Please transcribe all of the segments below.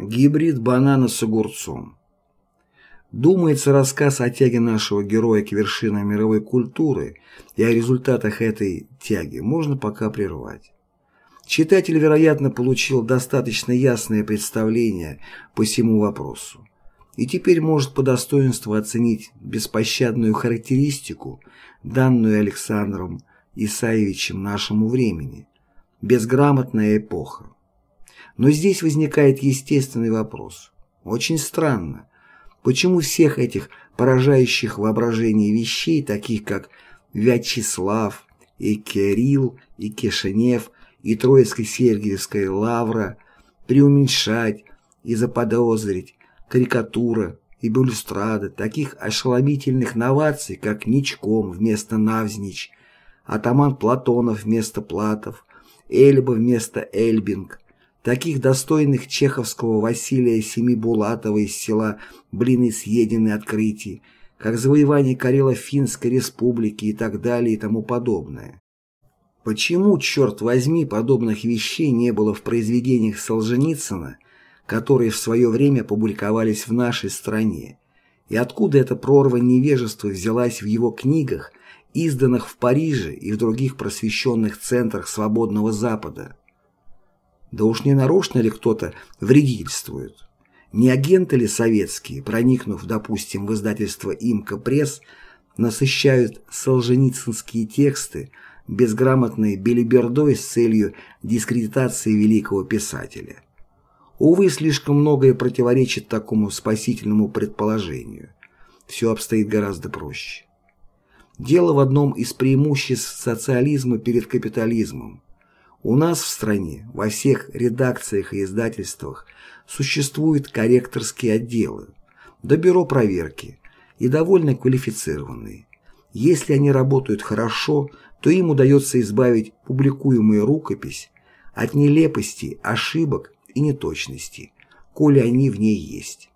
Гибрид банана с огурцом. Думается, рассказ о тяге нашего героя к вершинам мировой культуры и о результатах этой тяги можно пока прервать. Читатель, вероятно, получил достаточно ясное представление по всему вопросу и теперь может по достоинству оценить беспощадную характеристику, данную Александром Исаевичем нашему времени, безграмотная эпоха. Но здесь возникает естественный вопрос. Очень странно, почему всех этих поражающих воображение вещей, таких как Вячеслав, и Кирилл, и Кишинев, и Троицко-Сергиевская лавра, преуменьшать и заподозрить, карикатура и бюльстрада, таких ошеломительных новаций, как Ничком вместо Навзнич, атаман Платонов вместо Платов, Эльба вместо Эльбинг, таких достойных чеховского Василия Семибулатова из села Блины съеденные открытий, как завоевание Карело-Финской республики и так далее и тому подобное. Почему, черт возьми, подобных вещей не было в произведениях Солженицына, которые в свое время публиковались в нашей стране, и откуда эта прорва невежества взялась в его книгах, изданных в Париже и в других просвещенных центрах свободного Запада? Да уж не нарочно ли кто-то вредительствует? Не агенты ли советские, проникнув, допустим, в издательство «Имка Пресс», насыщают солженицынские тексты безграмотной белибердой с целью дискредитации великого писателя? Увы, слишком многое противоречит такому спасительному предположению. Все обстоит гораздо проще. Дело в одном из преимуществ социализма перед капитализмом. У нас в стране, во всех редакциях и издательствах, существуют корректорские отделы, да бюро проверки, и довольно квалифицированные. Если они работают хорошо, то им удается избавить публикуемую рукопись от нелепости, ошибок и неточностей, коли они в ней есть.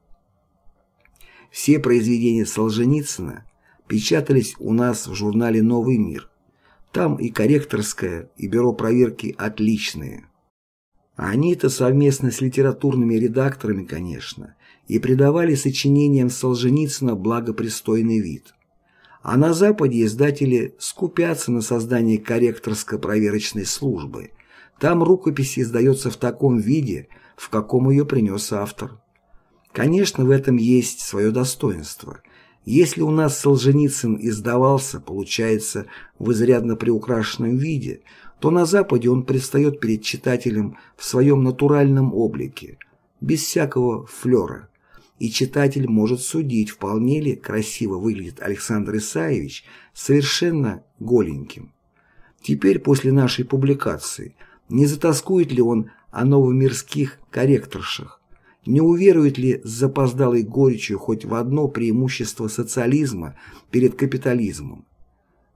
Все произведения Солженицына печатались у нас в журнале «Новый мир». Там и корректорское, и бюро проверки отличные. Они-то совместно с литературными редакторами, конечно, и придавали сочинениям Солженицына благопристойный вид. А на Западе издатели скупятся на создание корректорско-проверочной службы – там рукопись издается в таком виде, в каком ее принес автор. Конечно, в этом есть свое достоинство. Если у нас Солженицын издавался, получается, в изрядно приукрашенном виде, то на Западе он предстает перед читателем в своем натуральном облике, без всякого флера. И читатель может судить, вполне ли красиво выглядит Александр Исаевич совершенно голеньким. Теперь, после нашей публикации – не затаскует ли он о новомирских корректоршах? Не уверует ли с запоздалой горечью хоть в одно преимущество социализма перед капитализмом?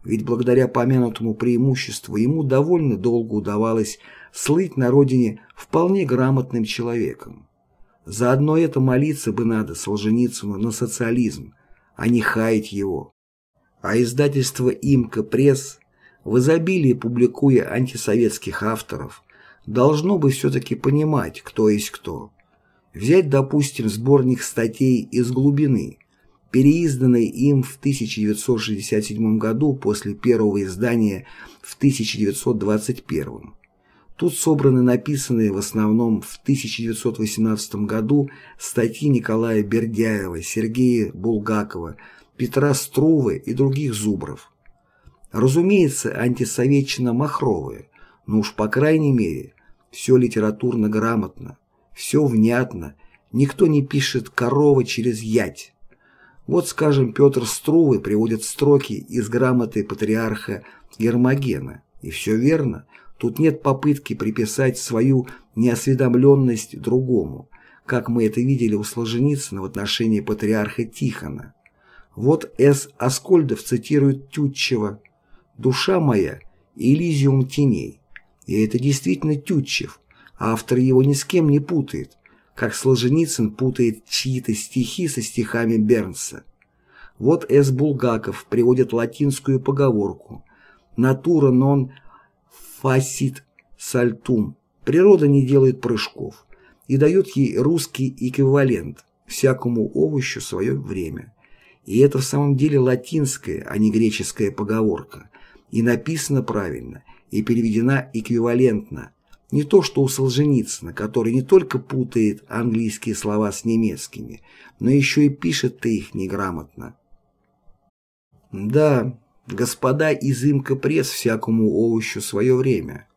Ведь благодаря помянутому преимуществу ему довольно долго удавалось слыть на родине вполне грамотным человеком. Заодно это молиться бы надо Солженицыну на социализм, а не хаять его. А издательство «Имка Пресс» в изобилии публикуя антисоветских авторов, должно бы все-таки понимать, кто есть кто. Взять, допустим, сборник статей «Из глубины», переизданный им в 1967 году после первого издания в 1921. Тут собраны написанные в основном в 1918 году статьи Николая Бердяева, Сергея Булгакова, Петра Струвы и других зубров. Разумеется, антисоветчина-махровая, но уж по крайней мере, все литературно грамотно, все внятно, никто не пишет «корова через ять». Вот, скажем, Петр Струвы приводит строки из грамоты патриарха Гермогена, и все верно, тут нет попытки приписать свою неосведомленность другому, как мы это видели у Солженицына в отношении патриарха Тихона. Вот С. Аскольдов цитирует Тютчева «Душа моя» «Элизиум теней». И это действительно Тютчев, автор его ни с кем не путает, как Солженицын путает чьи-то стихи со стихами Бернса. Вот С. Булгаков приводит латинскую поговорку «Натура нон фасит сальтум» – природа не делает прыжков. и дает ей русский эквивалент всякому овощу свое время. И это в самом деле латинская, а не греческая поговорка, и написана правильно, и переведена эквивалентно, не то что у Солженицына, который не только путает английские слова с немецкими, но еще и пишет-то их неграмотно. Да, господа из имка-пресс всякому овощу свое время.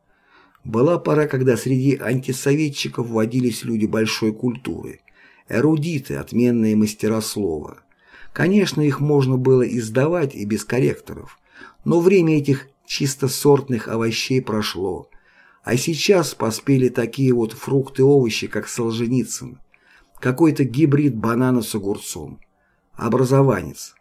Была пора, когда среди антисоветчиков водились люди большой культуры, эрудиты, отменные мастера слова. Конечно, их можно было издавать и без корректоров, но время этих чисто сортных овощей прошло, а сейчас поспели такие вот фрукты и овощи, как Солженицын, какой-то гибрид банана с огурцом, образованец,